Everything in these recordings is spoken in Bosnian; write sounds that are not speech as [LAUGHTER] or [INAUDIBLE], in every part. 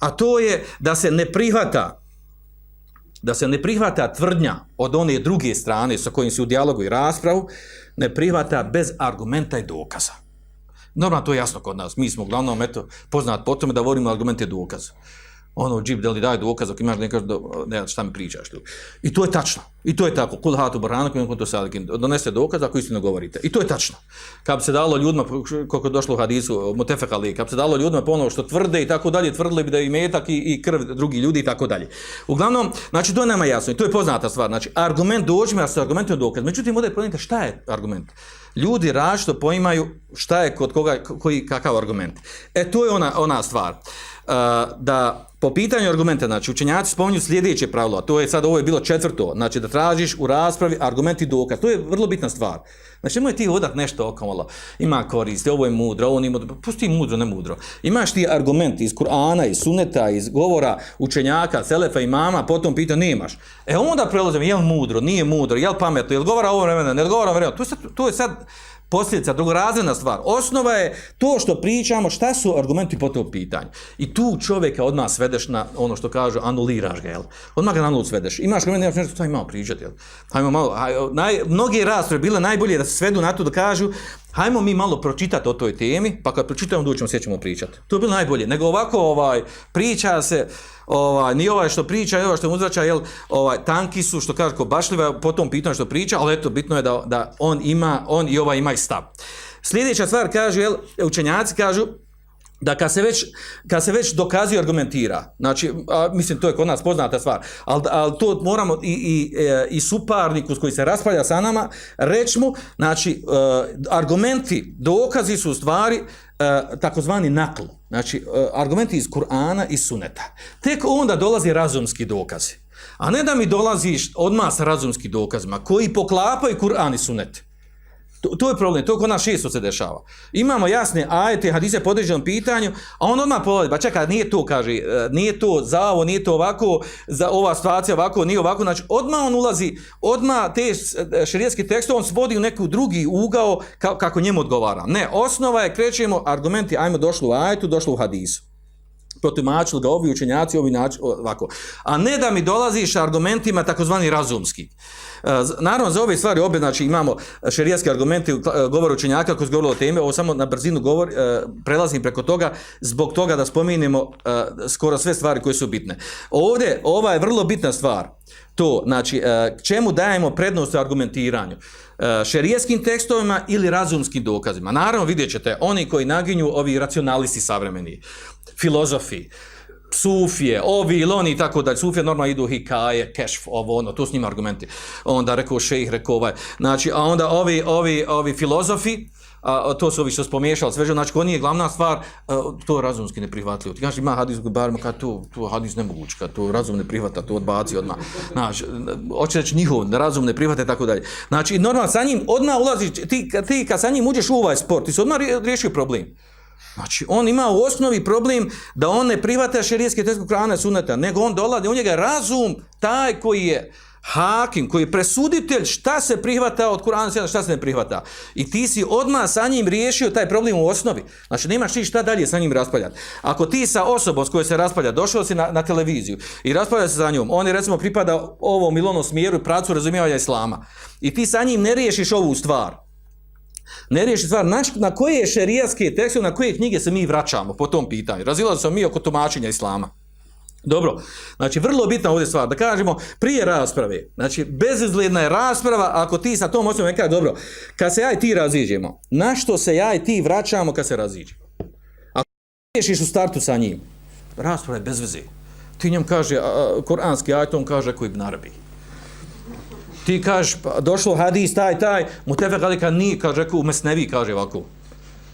a to je da se ne prihvata da se ne prihvata tvrdnja od one druge strane sa kojim se u dijalogu i raspravu, ne prihvata bez argumenta i dokaza. Normalno to je jasno kod nas. Mi smo uglavnom eto, poznat po tome da volimo argumente i dokaze ono džip da li daje dokaz ako imaš neka ne šta mi pričaš tu. I to je tačno. I to je tako. Kul hatu barana koji to sadikin donese dokaz ako istinu govorite. I to je tačno. Kad se dalo ljudima kako došlo u hadisu mutefekali, kad se dalo ljudima ponovo što tvrde i tako dalje, tvrdili bi da i metak i, i krv drugi ljudi i tako dalje. Uglavnom, znači to je nama jasno i to je poznata stvar. Znači argument dođe a se argumentom dokaz. Međutim, ovdje je šta je argument. Ljudi različito poimaju šta je kod koga koji kakav argument. E to je ona ona stvar. Uh, da Po pitanju argumenta, znači učenjaci spominju sljedeće pravilo, a to je sad ovo je bilo četvrto, znači da tražiš u raspravi argument i dokaz. To je vrlo bitna stvar. Znači nemoj ti odat nešto okamalo, ima koristi, ovo je mudro, ovo nije mudro, pusti mudro, ne mudro. Imaš ti argument iz Kur'ana, iz Suneta, iz govora učenjaka, Selefa i mama, potom pita, nemaš. E onda prelazim, je li mudro, nije mudro, je li pametno, je li govora ovo vremena, ne govora vremena. To je sad, to je sad posljedica, drugorazredna stvar. Osnova je to što pričamo, šta su argumenti po tom pitanju. I tu čovjeka odmah svedeš na ono što kažu, anuliraš ga, jel? Odmah ga na nulu svedeš. Imaš argument, nemaš nešto, taj malo pričati, jel? Hajmo malo, haj, naj, mnogi rasprave bile najbolje da se svedu na to da kažu, hajmo mi malo pročitati o toj temi, pa kad pročitamo, doćemo, sjećemo pričati. To je bilo najbolje. Nego ovako, ovaj, priča se, ovaj, ni ovaj što priča, ni ovaj što mu uzrača, jel, ovaj, tanki su, što kaže, ko bašljiva, po tom pitanju što priča, ali eto, bitno je da, da on ima, on i ovaj ima i stav. Sljedeća stvar kaže, jel, učenjaci kažu, da kad se već, kad se već dokazuje argumentira, znači, a, mislim, to je kod nas poznata stvar, ali, ali to moramo i, i, e, i suparniku s koji se raspravlja sa nama, reći mu, znači, uh, argumenti, dokazi su u stvari uh, takozvani nakl, znači, uh, argumenti iz Kur'ana i Suneta. Tek onda dolazi razumski dokazi. A ne da mi dolaziš odmah sa razumskim dokazima, koji poklapaju Kur'an i Sunet. To, to je problem, to kod nas šesto se dešava. Imamo jasne ajete, hadise po određenom pitanju, a on odmah povodi, ba pa čekaj, nije to, kaže, e, nije to za ovo, nije to ovako, za ova situacija ovako, nije ovako, znači odmah on ulazi, odmah te e, širijetski tekste, on svodi u neku drugi ugao kako njemu odgovara. Ne, osnova je, krećemo, argumenti, ajmo, došlo u ajetu, došlo u hadisu protumačili ga ovi učenjaci, ovi način, ovako. A ne da mi dolaziš argumentima takozvani razumski. E, naravno, za ove stvari obje, znači imamo šerijatske argumente, govor učenjaka koji govorili o teme, ovo samo na brzinu govor, e, prelazim preko toga, zbog toga da spominimo e, skoro sve stvari koje su bitne. Ovdje, ova je vrlo bitna stvar, to, znači, e, čemu dajemo prednost u argumentiranju? E, šerijskim tekstovima ili razumskim dokazima. Naravno, vidjet ćete, oni koji naginju ovi racionalisti savremeni, filozofi, sufije, ovi ili oni i tako dalje. Sufije normalno idu hikaje, kešf, ovo, ono, to s njima argumenti. Onda rekao šejih, rekao ovaj. Znači, a onda ovi, ovi, ovi filozofi, a, to su ovi što spomiješali sveže, znači, ko nije glavna stvar, a, to razumski ne prihvatljivo. Ti kažeš, ima hadis u barima, kad to, to hadis nemoguć, kad to razum ne prihvata, to odbaci odmah. Znači, hoće reći njihov, razum ne prihvata, tako dalje. Znači, normalno, sa njim odmah ulaziš, ti, ti kad sa njim uđeš u ovaj sport, ti si odmah riješio problem. Znači, on ima u osnovi problem da on ne privata širijetske tesko krana suneta, nego on dolazi, u njega razum taj koji je hakim, koji je presuditelj šta se prihvata od Kur'ana suneta, šta se ne prihvata. I ti si odmah sa njim riješio taj problem u osnovi. Znači, nemaš ti šta dalje sa njim raspaljati. Ako ti sa osobom s kojoj se raspalja, došao si na, na televiziju i raspalja se za njom, on je recimo pripada ovom ilonom smjeru i pracu razumijevanja islama. I ti sa njim ne riješiš ovu stvar ne riješi stvar na, na koje šerijatske tekste, na koje knjige se mi vraćamo po tom pitanju. Razilazi se mi oko tumačenja islama. Dobro, znači vrlo bitna ovdje stvar, da kažemo prije rasprave, znači bezizgledna je rasprava ako ti sa tom osnovom e, kaže, dobro, kad se ja i ti raziđemo, na što se ja i ti vraćamo kad se raziđemo? Ako riješiš u startu sa njim, rasprava je bez veze. Ti njom kaže, a, a, koranski ajton kaže koji bi Arabi ti kažeš, pa, došlo hadis, taj, taj, mu tebe kada kad ni, kaže, rekao, mesnevi, kaže ovako.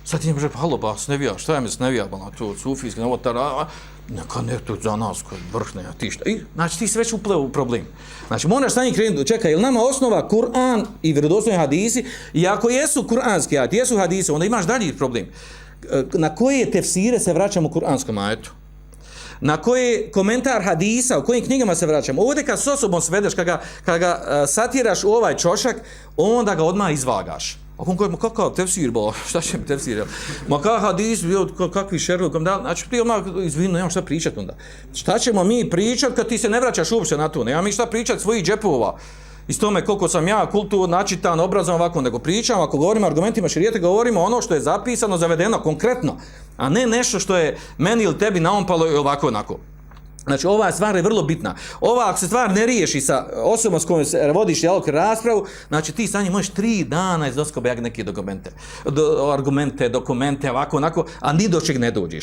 Sad ti njemu kaže, pa halo, ba, snevija, šta je mesnevija, ba, to, sufijski, ovo, tara, neka ne to za nas, koji vrhne, a ti šta, i, znači, ti se već upleo u problem. Znači, moraš sa njim krenuti, čekaj, je nama osnova Kur'an i vjerodostojni hadisi, i ako jesu kur'anski ajati, jesu hadisi, onda imaš dalji problem. E, na koje tefsire se vraćamo u kur'anskom ajetu? Na koji komentar hadisa, u kojim knjigama se vraćamo. Ovdje kad s osobom svedeš, kad ga, kad ga uh, satiraš u ovaj čošak, onda ga odmah izvagaš. A on kaže, ma kakav tefsir, bo, [LAUGHS] šta će mi tefsir, jel? Ma kakav hadis, bio, kakvi šerluk, da, znači ti odmah izvinu, nemam šta pričat onda. Šta ćemo mi pričat kad ti se ne vraćaš uopće na to, nemam mi šta pričat svojih džepova. Iz tome koliko sam ja kultur, načitan, obrazom ovako, nego pričam, ako govorimo argumentima širijete, govorimo ono što je zapisano, zavedeno, konkretno, a ne nešto što je meni ili tebi naompalo i ovako onako. Znači, ova stvar je vrlo bitna. Ova, ako se stvar ne riješi sa osobom s kojom se vodiš dijalog raspravu, znači ti sa njim možeš tri dana iz doskobe neke dokumente, do, argumente, dokumente, ovako, onako, a ni do čeg ne dođeš.